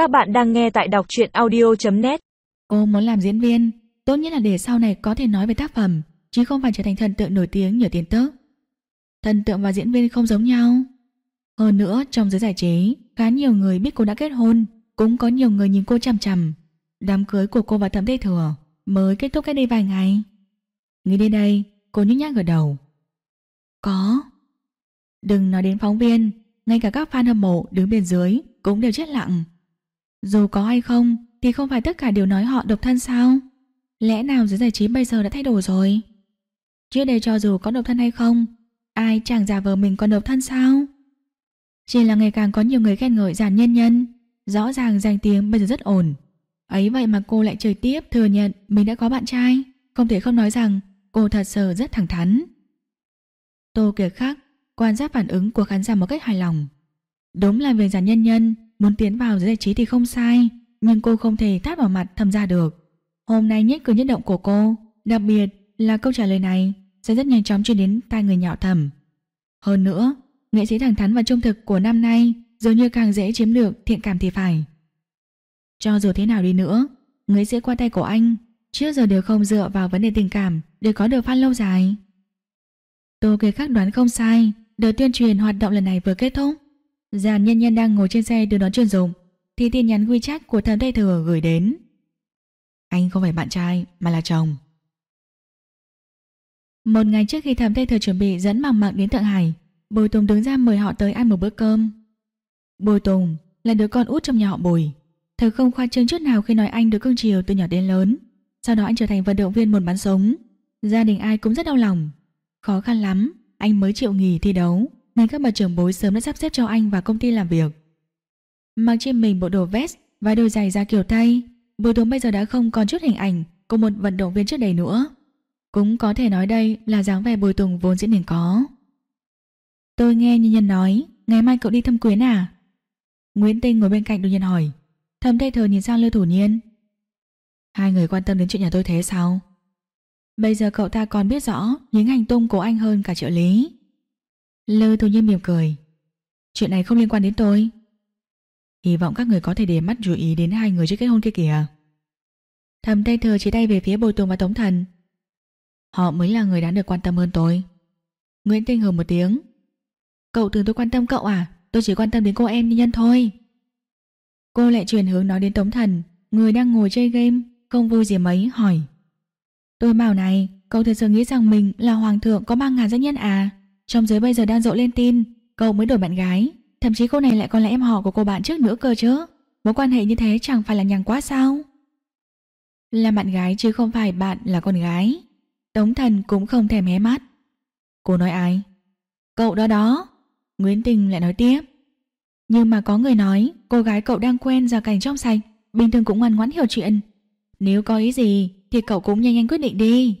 Các bạn đang nghe tại đọc truyện audio.net Cô muốn làm diễn viên, tốt nhất là để sau này có thể nói về tác phẩm, chứ không phải trở thành thần tượng nổi tiếng nhờ tiền tức. Thần tượng và diễn viên không giống nhau. Hơn nữa, trong giới giải trí, khá nhiều người biết cô đã kết hôn, cũng có nhiều người nhìn cô chằm chằm. Đám cưới của cô và Thẩm Tây Thừa mới kết thúc cách đây vài ngày. Nghĩ đến đây, cô nhếch nhác gật đầu. Có. Đừng nói đến phóng viên, ngay cả các fan hâm mộ đứng bên dưới cũng đều chết lặng. Dù có hay không thì không phải tất cả đều nói họ độc thân sao? Lẽ nào giới giải trí bây giờ đã thay đổi rồi? Trước đây cho dù có độc thân hay không, ai chẳng giả vờ mình còn độc thân sao? Chỉ là ngày càng có nhiều người khen ngợi giản nhân nhân, rõ ràng danh tiếng bây giờ rất ổn. Ấy vậy mà cô lại trời tiếp thừa nhận mình đã có bạn trai, không thể không nói rằng cô thật sự rất thẳng thắn. Tô Kiệt Khắc quan sát phản ứng của khán giả một cách hài lòng. Đúng là về giản nhân nhân, muốn tiến vào giới giải trí thì không sai, nhưng cô không thể tát vào mặt thầm ra được. Hôm nay nhất cử nhất động của cô, đặc biệt là câu trả lời này sẽ rất nhanh chóng truyền đến tai người nhỏ thầm. Hơn nữa, nghệ sĩ thẳng thắn và trung thực của năm nay dường như càng dễ chiếm được thiện cảm thì phải. Cho dù thế nào đi nữa, người sĩ qua tay của anh trước giờ đều không dựa vào vấn đề tình cảm để có được fan lâu dài. Tô Kiệt Khắc đoán không sai, đợt tuyên truyền hoạt động lần này vừa kết thúc. Giàn nhân nhân đang ngồi trên xe đưa đón chuyên dụng thì tin nhắn WeChat của thầm Tây Thừa gửi đến. Anh không phải bạn trai mà là chồng. Một ngày trước khi thầm Tây Thừa chuẩn bị dẫn Mạc Mạc đến Thượng Hải, Bùi Tùng đứng ra mời họ tới ăn một bữa cơm. Bùi Tùng là đứa con út trong nhà họ Bùi. Thật không khoa trương chút nào khi nói anh được cưng chiều từ nhỏ đến lớn. Sau đó anh trở thành vận động viên một bắn súng. Gia đình ai cũng rất đau lòng. Khó khăn lắm, anh mới chịu nghỉ thi đấu, nên các bậc trưởng bối sớm đã sắp xếp cho anh vào công ty làm việc. Mặc trên mình bộ đồ vest và đôi giày da kiểu Tây, Bùi Tùng bây giờ đã không còn chút hình ảnh của một vận động viên trước đây nữa. Cũng có thể nói đây là dáng vẻ Bùi Tùng vốn diễn nên có. Tôi nghe Như nhân nói, ngày mai cậu đi thăm quyến à? Nguyễn Tinh ngồi bên cạnh đột nhiên hỏi. Thầm thay thờ nhìn sang Lưu Thủ Nhiên. Hai người quan tâm đến chuyện nhà tôi thế sao? Bây giờ cậu ta còn biết rõ những hành tung của anh hơn cả trợ lý. Lư Thủ Nhiên mỉm cười. Chuyện này không liên quan đến tôi. Hy vọng các người có thể để mắt chú ý đến hai người trước kết hôn kia kìa. Thầm tay Thừa chỉ tay về phía Bồi Tùng và Tống Thần. Họ mới là người đáng được quan tâm hơn tôi. Nguyễn Tinh hừ một tiếng. Cậu tưởng tôi quan tâm cậu à? Tôi chỉ quan tâm đến cô em như nhân thôi. Cô lại chuyển hướng nói đến Tống Thần, người đang ngồi chơi game, không vui gì mấy, hỏi. Tôi bảo này, cậu thật sự nghĩ rằng mình là hoàng thượng có ba ngàn doanh nhân à? Trong giới bây giờ đang rộ lên tin, cậu mới đổi bạn gái. Thậm chí cô này lại còn là em họ của cô bạn trước nữa cơ chứ. Mối quan hệ như thế chẳng phải là nhằng quá sao? Là bạn gái chứ không phải bạn là con gái. Tống thần cũng không thèm hé mắt. Cô nói ai? Cậu đó đó. Nguyễn Tình lại nói tiếp. Nhưng mà có người nói cô gái cậu đang quen ra cảnh trong sạch, bình thường cũng ngoan ngoãn hiểu chuyện. Nếu có ý gì thì cậu cũng nhanh nhanh quyết định đi.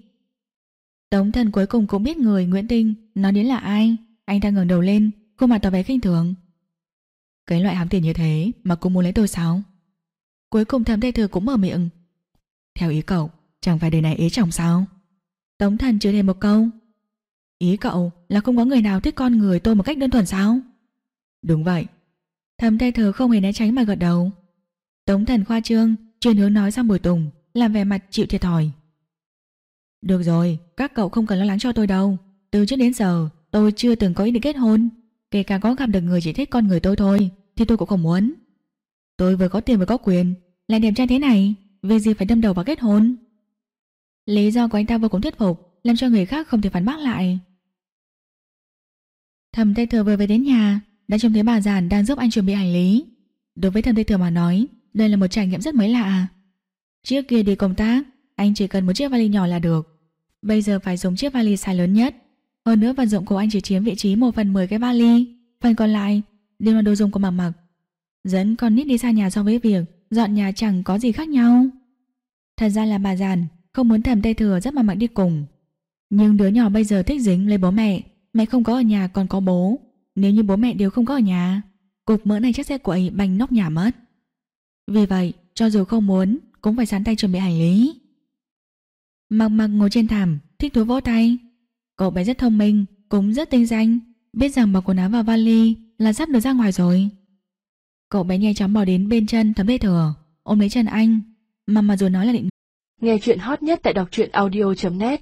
Tống thần cuối cùng cũng biết người Nguyễn Tinh nói đến là ai. Anh ta ngẩng đầu lên, khuôn mặt tỏ vẻ khinh thường. Cái loại hám tiền như thế mà cũng muốn lấy tôi sao? Cuối cùng thẩm Thê thừa cũng mở miệng. Theo ý cậu, chẳng phải đời này ế chồng sao? Tống thần chưa thêm một câu. Ý cậu là không có người nào thích con người tôi một cách đơn thuần sao? Đúng vậy. Thẩm Thê thừa không hề né tránh mà gật đầu. Tống thần khoa trương, chuyển hướng nói sang bùi tùng, làm vẻ mặt chịu thiệt thòi. Được rồi, các cậu không cần lo lắng cho tôi đâu. Từ trước đến giờ, tôi chưa từng có ý định kết hôn. Kể cả có gặp được người chỉ thích con người tôi thôi Thì tôi cũng không muốn. Tôi vừa có tiền vừa có quyền Lại đẹp trai thế này vì gì phải đâm đầu vào kết hôn? Lý do của anh ta vô cùng thuyết phục Làm cho người khác không thể phản bác lại. Thầm Tây Thừa vừa về đến nhà Đã trông thấy bà giản đang giúp anh chuẩn bị hành lý. Đối với thầm Tây Thừa mà nói Đây là một trải nghiệm rất mới lạ. Trước kia đi công tác Anh chỉ cần một chiếc vali nhỏ là được. Bây giờ phải dùng chiếc vali size lớn nhất hơn nữa vận dụng của anh chỉ chiếm vị trí 1 phần 10 cái vali, phần còn lại đều là đồ dùng của mặc mặc. Dẫn con nít đi xa nhà so với việc dọn nhà chẳng có gì khác nhau. Thật ra là bà giàn không muốn thầm tây thừa rất mà mặc đi cùng. Nhưng đứa nhỏ bây giờ thích dính lấy bố mẹ, mẹ không có ở nhà còn có bố. Nếu như bố mẹ đều không có ở nhà, cục mỡ này chắc sẽ quậy bành nóc nhà mất. Vì vậy, cho dù không muốn, cũng phải sẵn tay chuẩn bị hành lý. Mặc mặc ngồi trên thảm, thích thú vỗ tay, Cậu bé rất thông minh, cũng rất tinh danh, biết rằng bỏ quần áo vào vali là sắp được ra ngoài rồi. Cậu bé nhanh chóng bỏ đến bên chân thấm lê thừa, ôm lấy chân anh, mà mà rồi nói là định. Nghe chuyện hot nhất tại đọc truyện audio.net